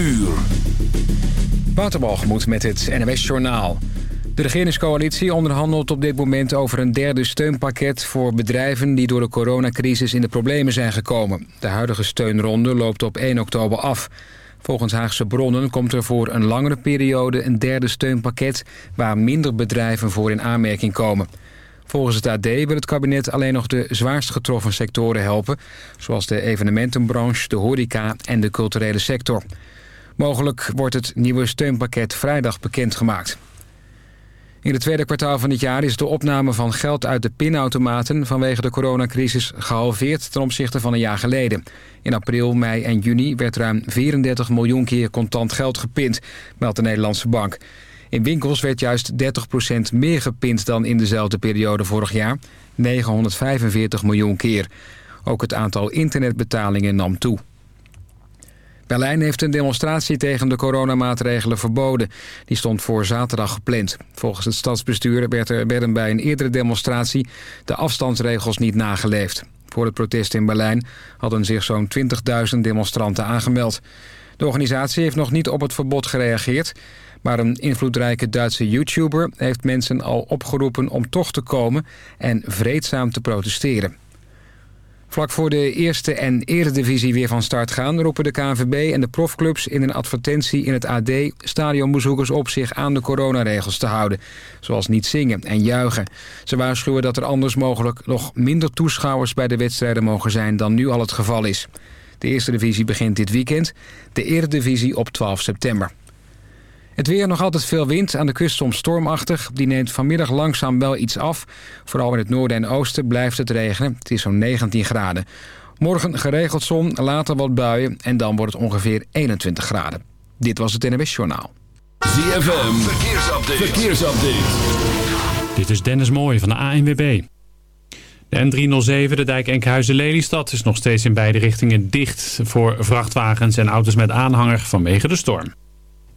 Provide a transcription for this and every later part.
uur. Waterbalgemoed met het NWS Journaal. De regeringscoalitie onderhandelt op dit moment over een derde steunpakket... voor bedrijven die door de coronacrisis in de problemen zijn gekomen. De huidige steunronde loopt op 1 oktober af. Volgens Haagse bronnen komt er voor een langere periode een derde steunpakket... waar minder bedrijven voor in aanmerking komen. Volgens het AD wil het kabinet alleen nog de zwaarst getroffen sectoren helpen... zoals de evenementenbranche, de horeca en de culturele sector. Mogelijk wordt het nieuwe steunpakket vrijdag bekendgemaakt. In het tweede kwartaal van dit jaar is de opname van geld uit de pinautomaten... vanwege de coronacrisis gehalveerd ten opzichte van een jaar geleden. In april, mei en juni werd ruim 34 miljoen keer contant geld gepind, meldt de Nederlandse Bank. In winkels werd juist 30% meer gepind dan in dezelfde periode vorig jaar. 945 miljoen keer. Ook het aantal internetbetalingen nam toe. Berlijn heeft een demonstratie tegen de coronamaatregelen verboden. Die stond voor zaterdag gepland. Volgens het stadsbestuur werden bij een eerdere demonstratie de afstandsregels niet nageleefd. Voor het protest in Berlijn hadden zich zo'n 20.000 demonstranten aangemeld. De organisatie heeft nog niet op het verbod gereageerd... maar een invloedrijke Duitse YouTuber heeft mensen al opgeroepen om toch te komen... en vreedzaam te protesteren. Vlak voor de eerste en eredivisie weer van start gaan... roepen de KNVB en de profclubs in een advertentie in het AD... stadionbezoekers op zich aan de coronaregels te houden. Zoals niet zingen en juichen. Ze waarschuwen dat er anders mogelijk nog minder toeschouwers... bij de wedstrijden mogen zijn dan nu al het geval is. De eerste divisie begint dit weekend. De eredivisie op 12 september. Het weer nog altijd veel wind, aan de kust soms stormachtig. Die neemt vanmiddag langzaam wel iets af. Vooral in het noorden en oosten blijft het regenen. Het is zo'n 19 graden. Morgen geregeld zon, later wat buien en dan wordt het ongeveer 21 graden. Dit was het NWS Journaal. ZFM, verkeersupdate. verkeersupdate. Dit is Dennis Mooij van de ANWB. De N307, de dijk Enkhuizen-Lelystad, is nog steeds in beide richtingen dicht... voor vrachtwagens en auto's met aanhanger vanwege de storm.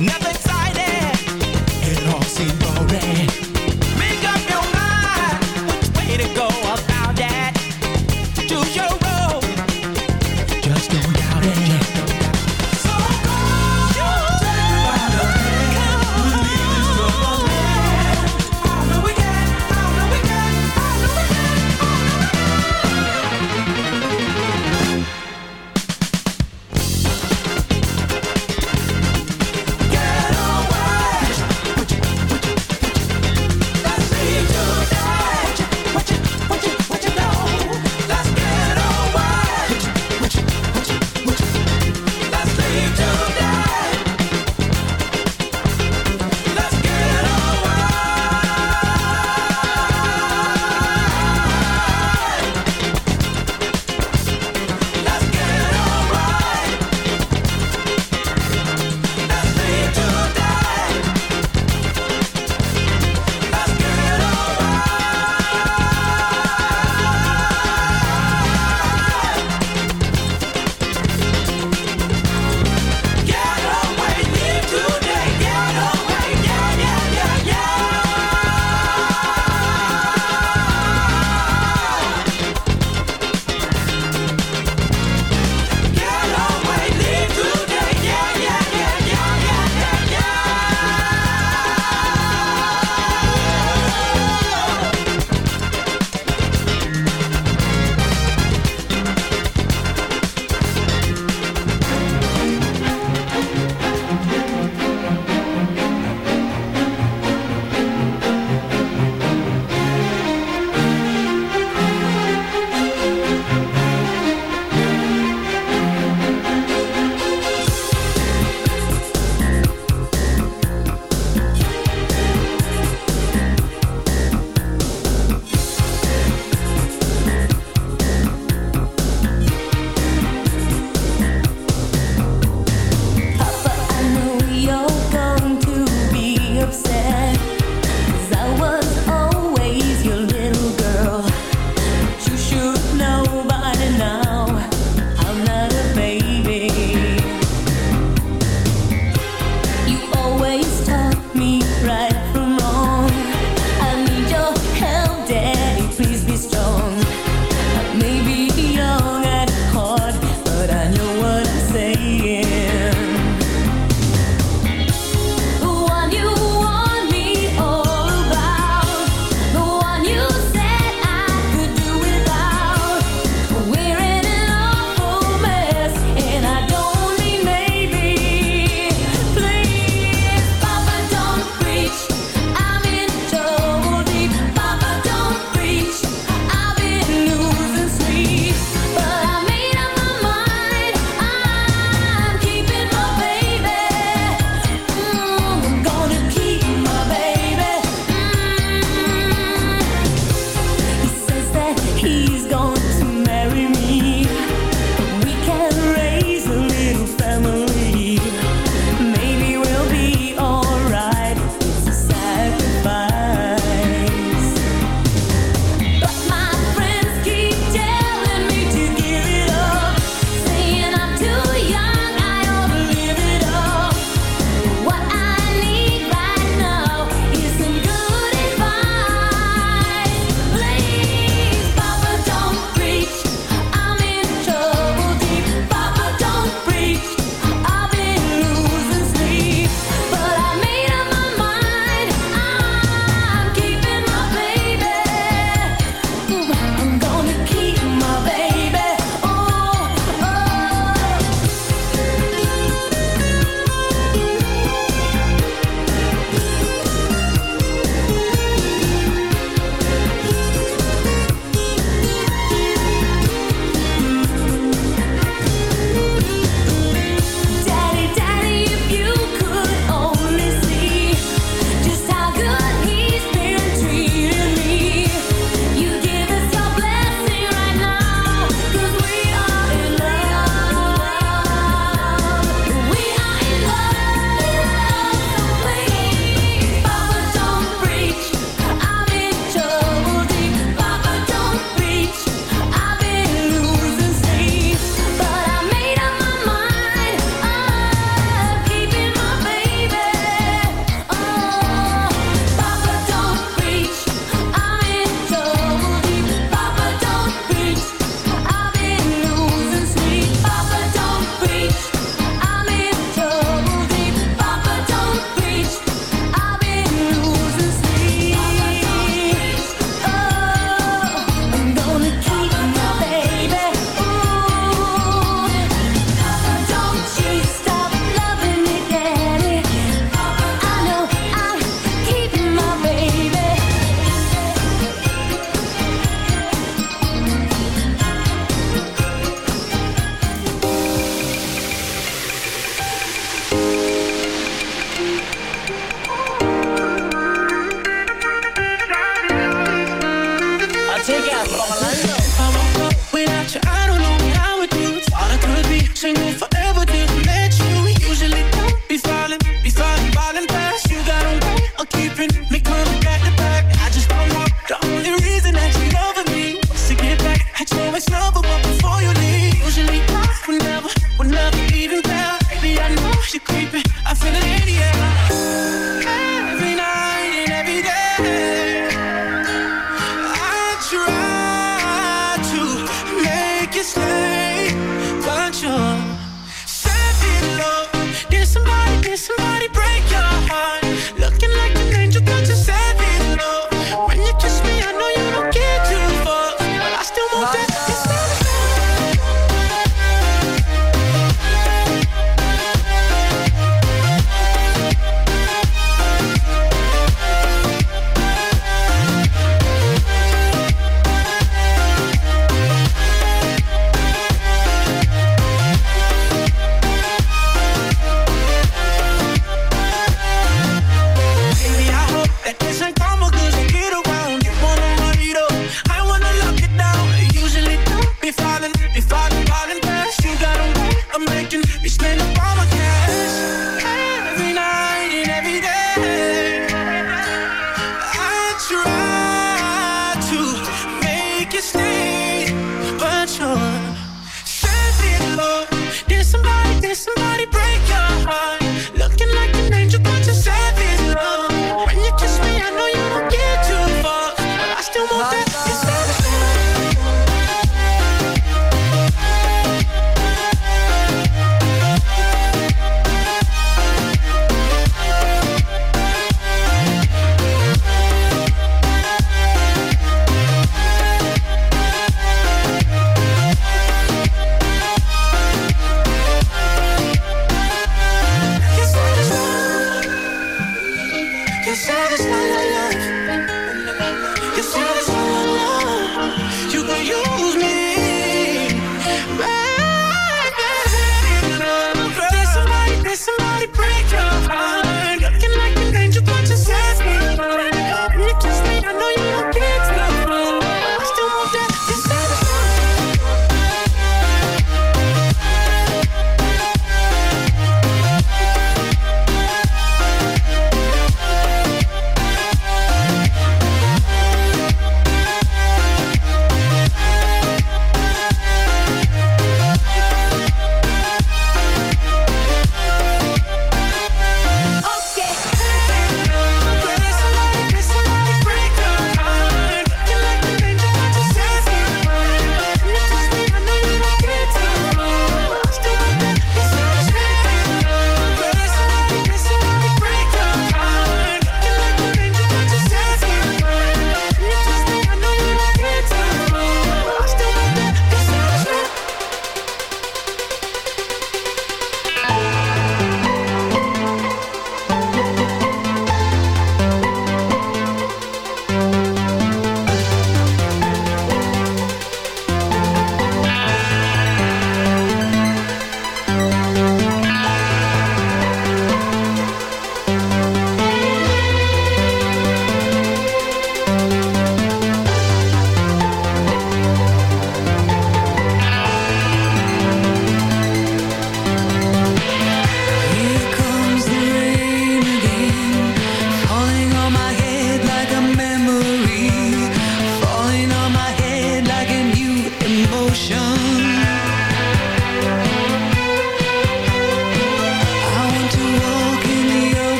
Never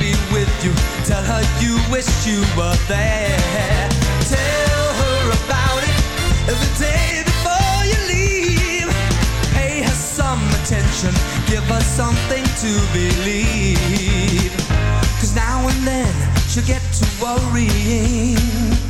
be with you, tell her you wish you were there. Tell her about it every day before you leave. Pay her some attention, give her something to believe. Cause now and then she'll get to worrying.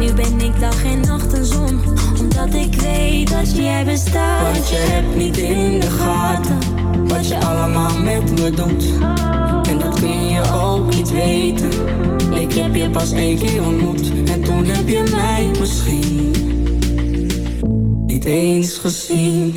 Nu ben ik dag en nacht een zon, omdat ik weet dat jij bestaat. Want je hebt niet in de gaten wat je allemaal met me doet. En dat kun je ook niet weten. Ik heb je pas één keer ontmoet en toen heb je mij misschien niet eens gezien.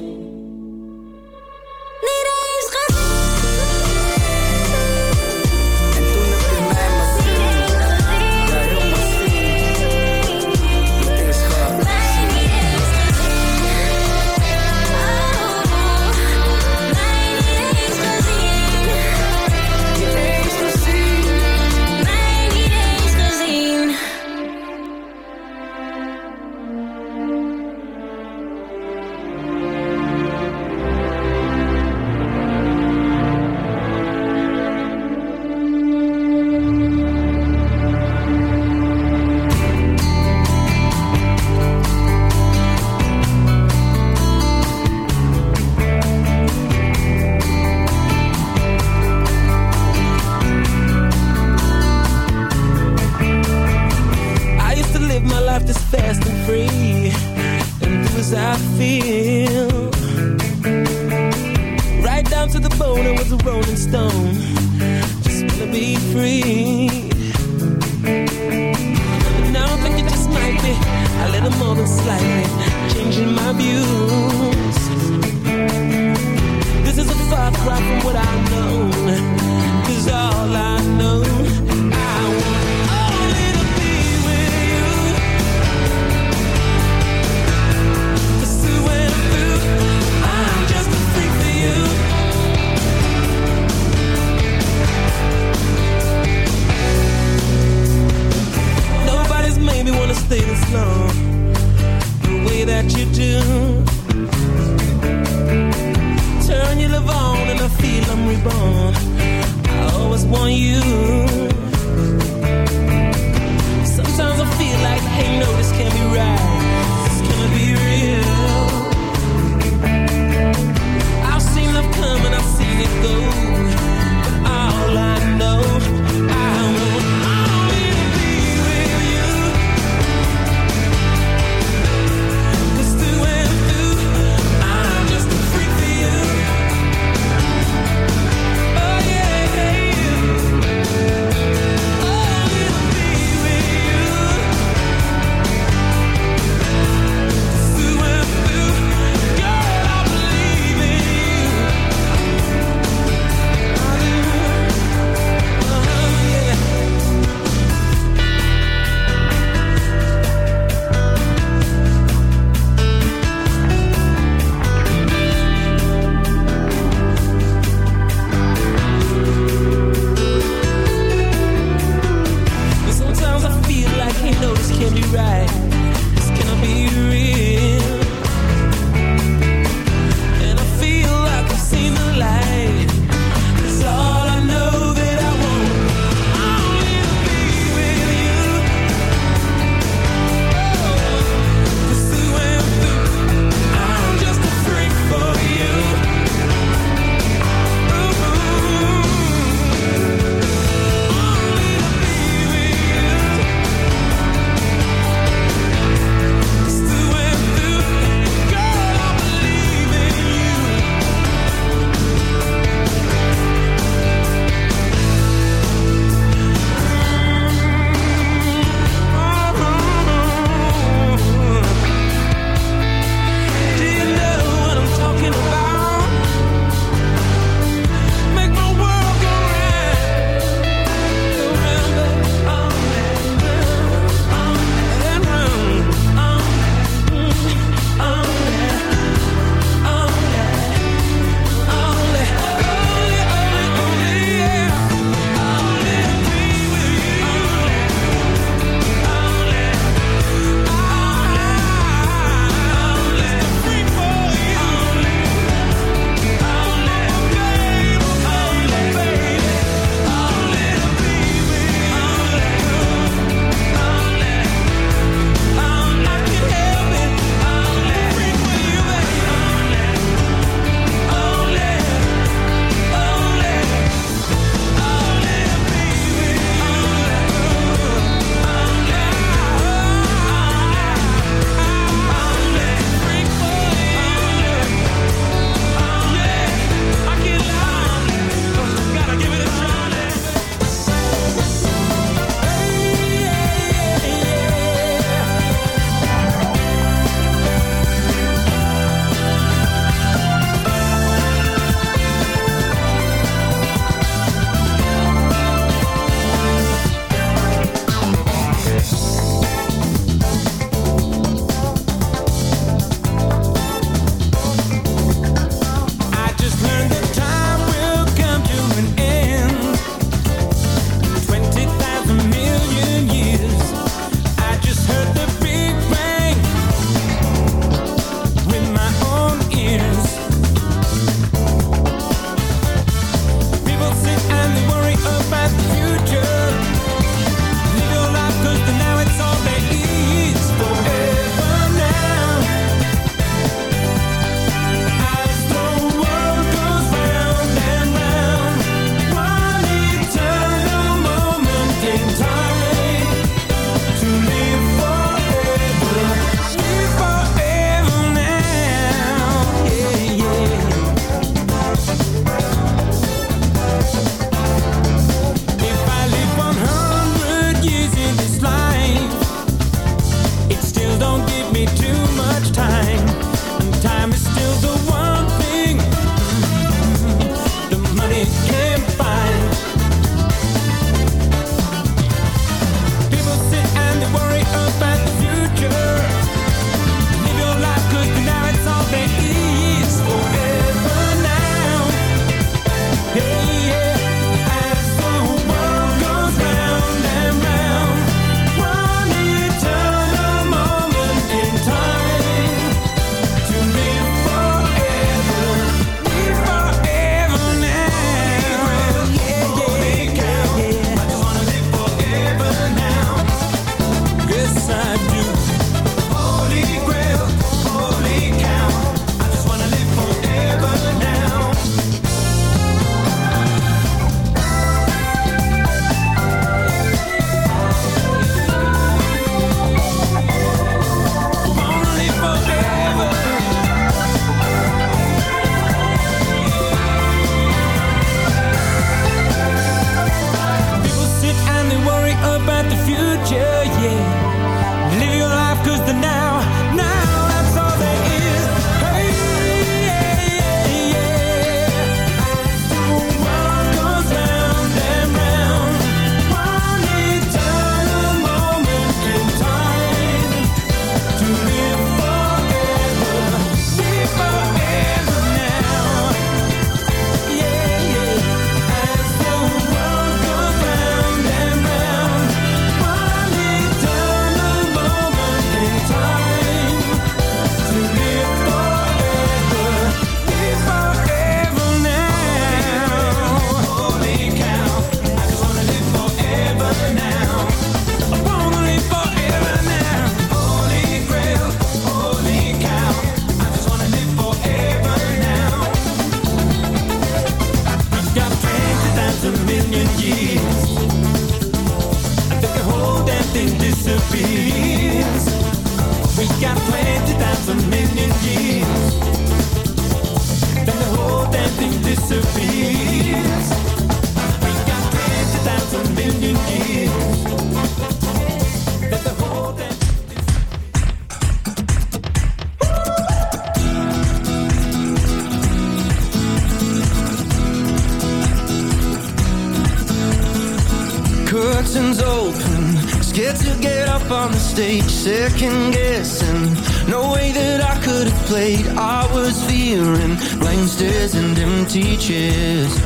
mistake, second guessing. No way that I could have played. I was fearing blank stares and empty chairs.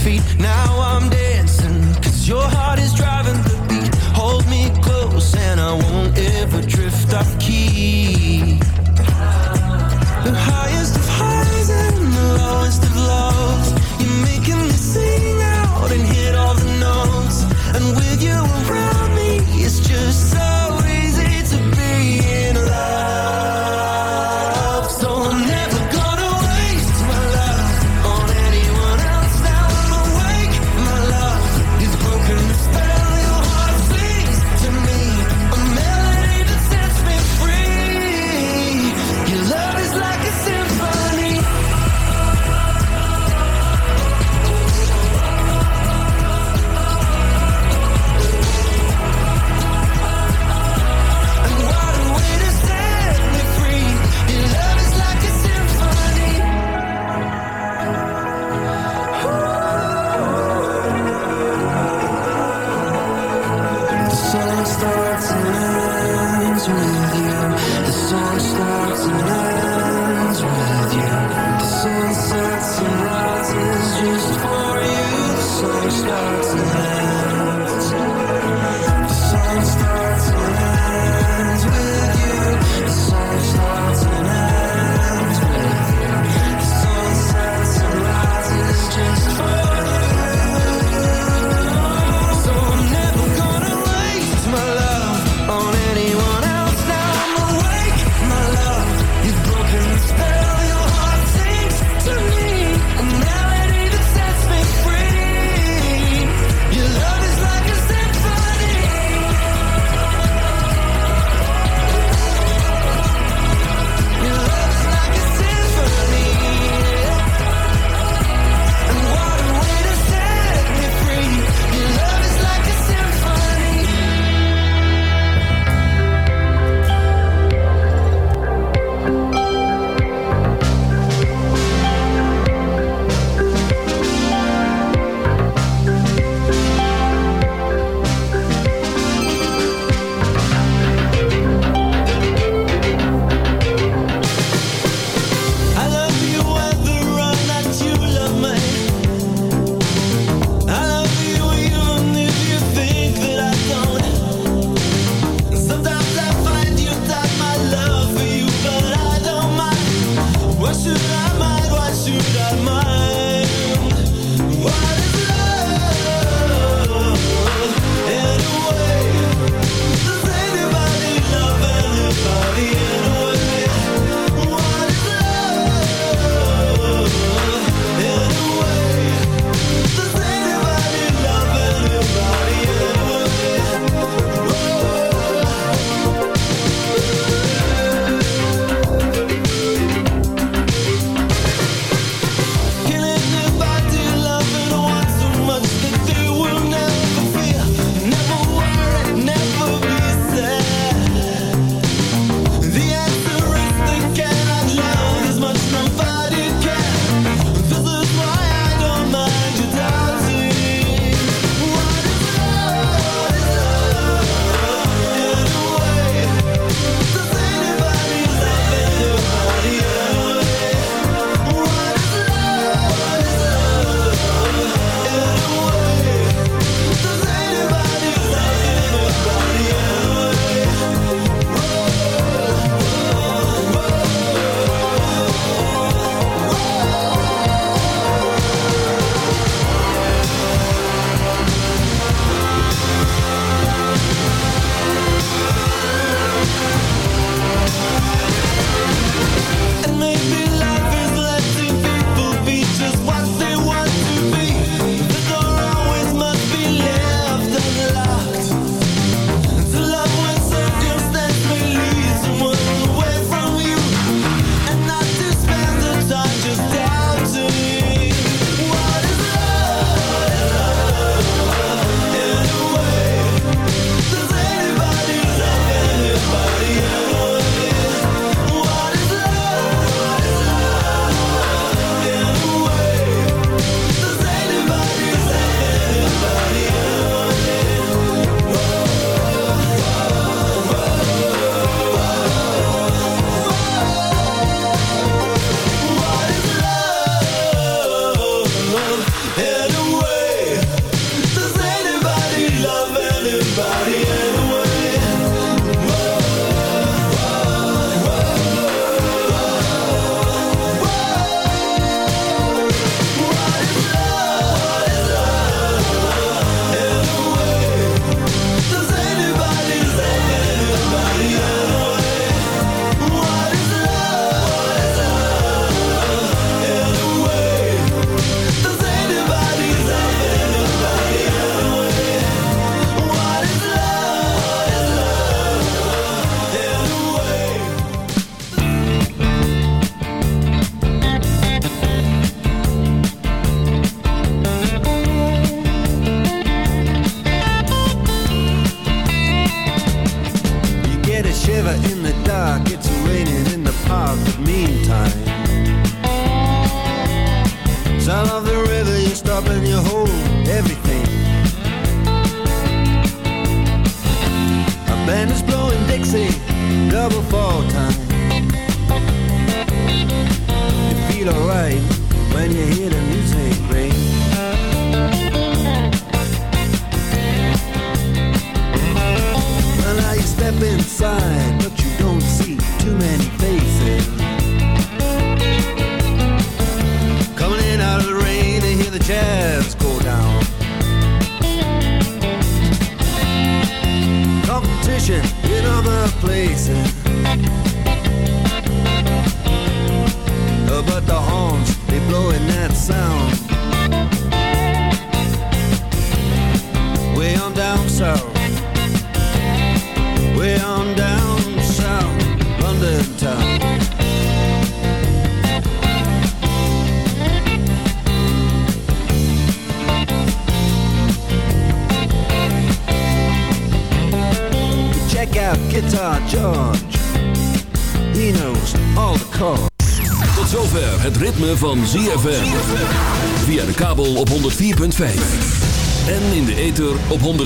feet.